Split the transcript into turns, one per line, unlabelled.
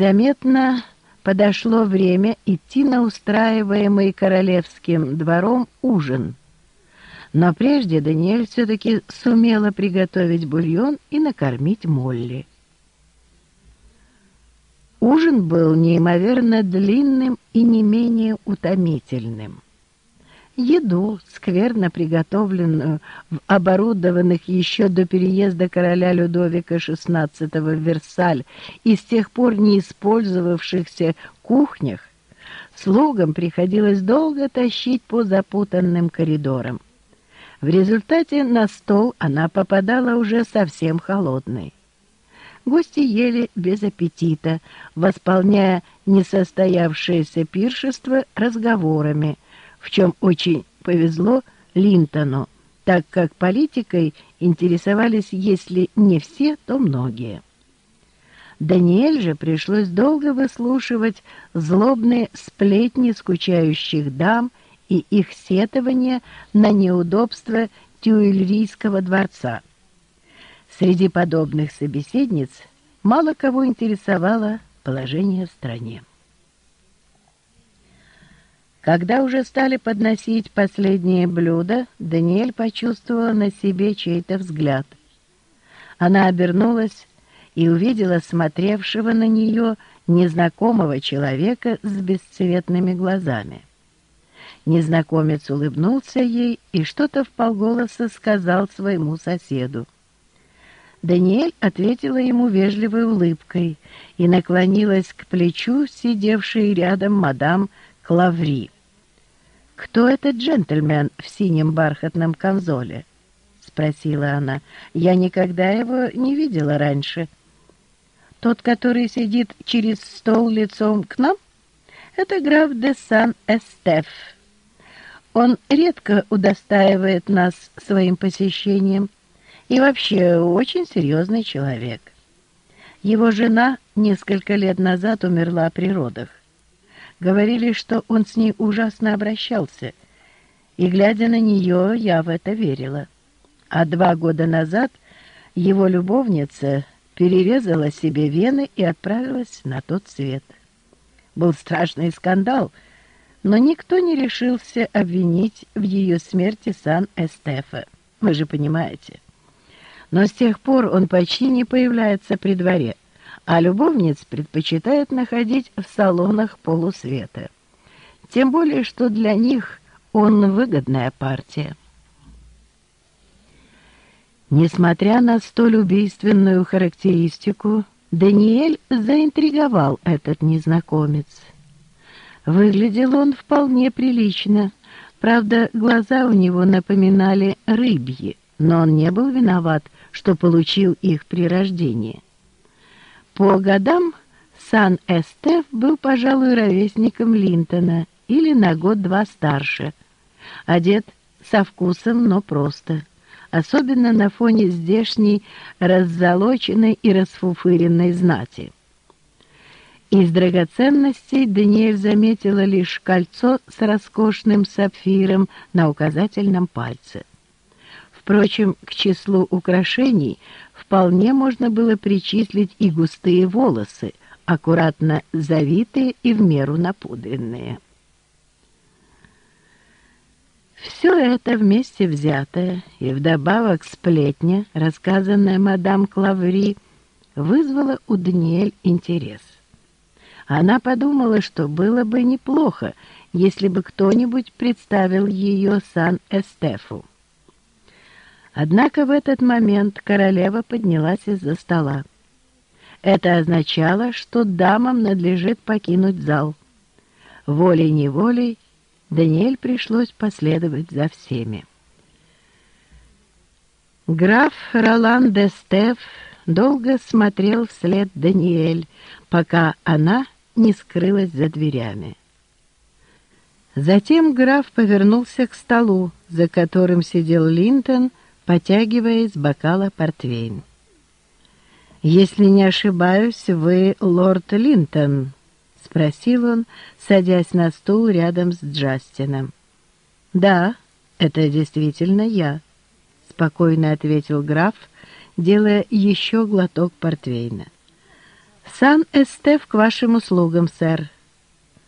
Заметно подошло время идти на устраиваемый королевским двором ужин. Но прежде Даниэль все-таки сумела приготовить бульон и накормить Молли. Ужин был неимоверно длинным и не менее утомительным. Еду, скверно приготовленную в оборудованных еще до переезда короля Людовика XVI в Версаль и с тех пор не использовавшихся кухнях, слугам приходилось долго тащить по запутанным коридорам. В результате на стол она попадала уже совсем холодной. Гости ели без аппетита, восполняя несостоявшееся пиршество разговорами, в чем очень повезло Линтону, так как политикой интересовались, если не все, то многие. Даниэль же пришлось долго выслушивать злобные сплетни скучающих дам и их сетования на неудобства Тюильрийского дворца – Среди подобных собеседниц мало кого интересовало положение в стране. Когда уже стали подносить последние блюда, Даниэль почувствовала на себе чей-то взгляд. Она обернулась и увидела смотревшего на нее незнакомого человека с бесцветными глазами. Незнакомец улыбнулся ей и что-то вполголоса сказал своему соседу. Даниэль ответила ему вежливой улыбкой и наклонилась к плечу сидевшей рядом мадам Клаври. «Кто этот джентльмен в синем бархатном камзоле?» — спросила она. «Я никогда его не видела раньше». «Тот, который сидит через стол лицом к нам?» «Это граф де Сан-Эстеф. Он редко удостаивает нас своим посещением» и вообще очень серьезный человек. Его жена несколько лет назад умерла при родах. Говорили, что он с ней ужасно обращался, и, глядя на нее, я в это верила. А два года назад его любовница перерезала себе вены и отправилась на тот свет. Был страшный скандал, но никто не решился обвинить в ее смерти Сан-Эстефа. Вы же понимаете но с тех пор он почти не появляется при дворе, а любовниц предпочитает находить в салонах полусвета. Тем более, что для них он выгодная партия. Несмотря на столь убийственную характеристику, Даниэль заинтриговал этот незнакомец. Выглядел он вполне прилично, правда, глаза у него напоминали рыбьи, но он не был виноват, что получил их при рождении. По годам Сан-Эстеф был, пожалуй, ровесником Линтона или на год-два старше, одет со вкусом, но просто, особенно на фоне здешней раззолоченной и расфуфыренной знати. Из драгоценностей Даниэль заметила лишь кольцо с роскошным сапфиром на указательном пальце. Впрочем, к числу украшений вполне можно было причислить и густые волосы, аккуратно завитые и в меру напудренные. Все это вместе взятое и вдобавок сплетня, рассказанная мадам Клаври, вызвала у Даниэль интерес. Она подумала, что было бы неплохо, если бы кто-нибудь представил ее Сан-Эстефу. Однако в этот момент королева поднялась из-за стола. Это означало, что дамам надлежит покинуть зал. Волей-неволей Даниэль пришлось последовать за всеми. Граф Ролан де Стеф долго смотрел вслед Даниэль, пока она не скрылась за дверями. Затем граф повернулся к столу, за которым сидел Линтон, потягивая из бокала портвейн. «Если не ошибаюсь, вы лорд Линтон?» — спросил он, садясь на стул рядом с Джастином. «Да, это действительно я», — спокойно ответил граф, делая еще глоток портвейна. «Сан-Эстеф к вашим услугам, сэр»,